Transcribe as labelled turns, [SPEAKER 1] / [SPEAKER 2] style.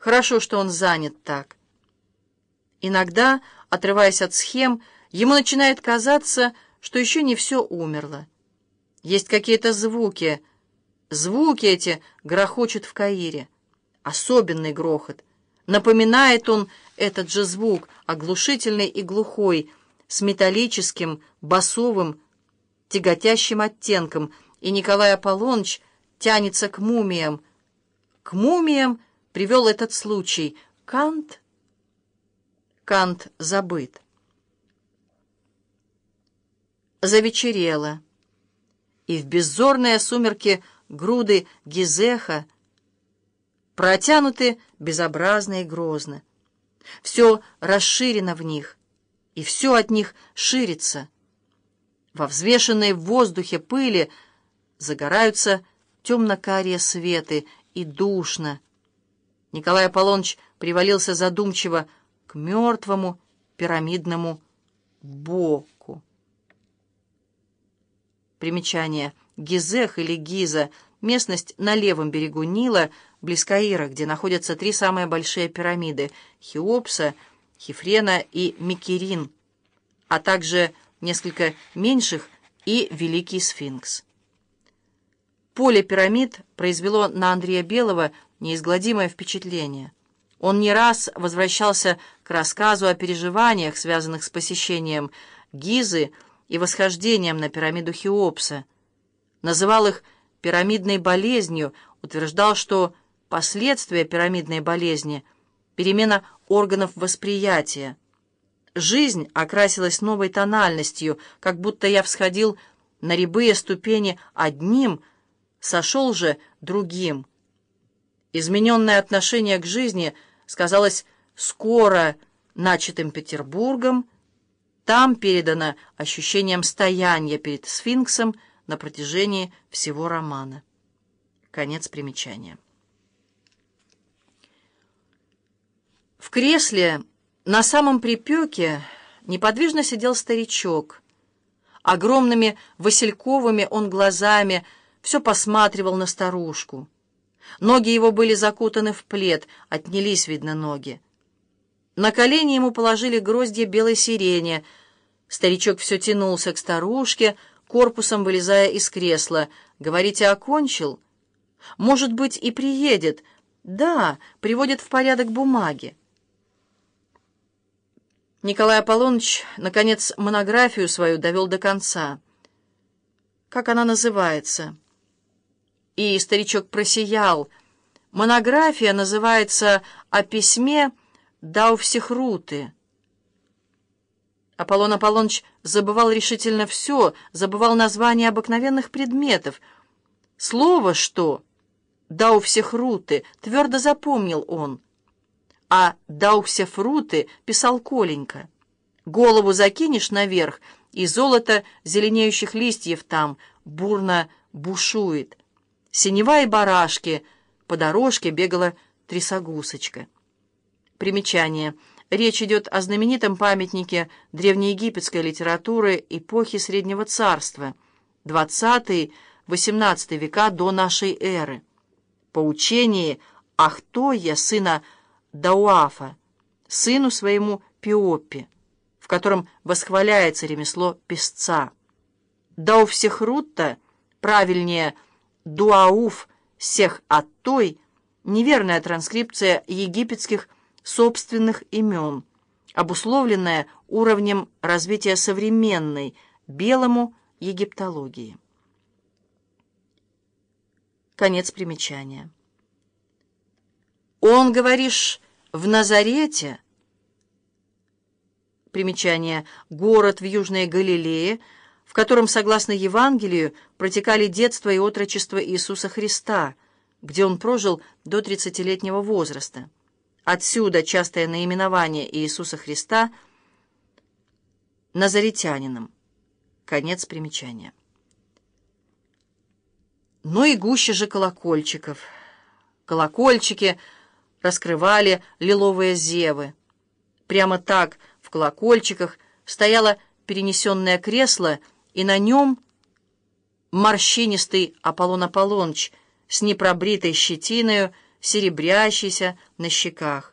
[SPEAKER 1] Хорошо, что он занят так. Иногда, отрываясь от схем, ему начинает казаться, что еще не все умерло. Есть какие-то звуки. Звуки эти грохочут в Каире. Особенный грохот. Напоминает он этот же звук, оглушительный и глухой, с металлическим, басовым, тяготящим оттенком, и Николай Аполлоныч тянется к мумиям. К мумиям привел этот случай. Кант... Кант забыт. Завечерело, и в беззорные сумерки груды Гизеха протянуты безобразно и грозно. Все расширено в них, и все от них ширится. Во взвешенной в воздухе пыли загораются темно-карие светы, и душно. Николай Аполлоныч привалился задумчиво к мертвому пирамидному боку. Примечание. Гизех или Гиза — местность на левом берегу Нила, близ Каира, где находятся три самые большие пирамиды — Хеопса, Хифрена и Микерин, а также несколько меньших и Великий Сфинкс. Поле пирамид произвело на Андрея Белого неизгладимое впечатление. Он не раз возвращался к рассказу о переживаниях, связанных с посещением Гизы и восхождением на пирамиду Хеопса. Называл их пирамидной болезнью, утверждал, что последствия пирамидной болезни — перемена органов восприятия. Жизнь окрасилась новой тональностью, как будто я всходил на рябые ступени одним, сошел же другим. Измененное отношение к жизни сказалось скоро начатым Петербургом, там передано ощущением стояния перед сфинксом на протяжении всего романа. Конец примечания. В кресле на самом припеке неподвижно сидел старичок. Огромными васильковыми он глазами все посматривал на старушку. Ноги его были закутаны в плед, отнялись, видно, ноги. На колени ему положили гроздья белой сирени. Старичок все тянулся к старушке, корпусом вылезая из кресла. «Говорите, окончил?» «Может быть, и приедет?» «Да, приводит в порядок бумаги». Николай Аполлоныч, наконец, монографию свою довел до конца. «Как она называется?» И старичок просиял. Монография называется «О письме Дауфсихруты». Аполлон Аполлоныч забывал решительно все, забывал названия обыкновенных предметов. Слово «что» Дауфсихруты твердо запомнил он. А Дауксефруты писал Коленька. Голову закинешь наверх, и золото зеленеющих листьев там бурно бушует. Синева и барашки. По дорожке бегала трясогусочка. Примечание. Речь идет о знаменитом памятнике древнеегипетской литературы эпохи Среднего Царства, 20-18 века до нашей эры. По учении Ахтоя, сына Дауафа, сыну своему Пиоппе, в котором восхваляется ремесло песца. Дауфсехрутта, правильнее – Дуауф Сех Аттой — неверная транскрипция египетских собственных имен, обусловленная уровнем развития современной белому египтологии. Конец примечания. «Он, говоришь, в Назарете?» Примечание. Город в Южной Галилее — в котором, согласно Евангелию, протекали детство и отрочество Иисуса Христа, где он прожил до 30-летнего возраста. Отсюда частое наименование Иисуса Христа назаретянином. Конец примечания. Ну и гуще же колокольчиков. Колокольчики раскрывали лиловые зевы. Прямо так в колокольчиках стояло перенесенное кресло и на нем морщинистый Аполлон Аполлоныч с непробритой щетиною, серебрящийся на щеках.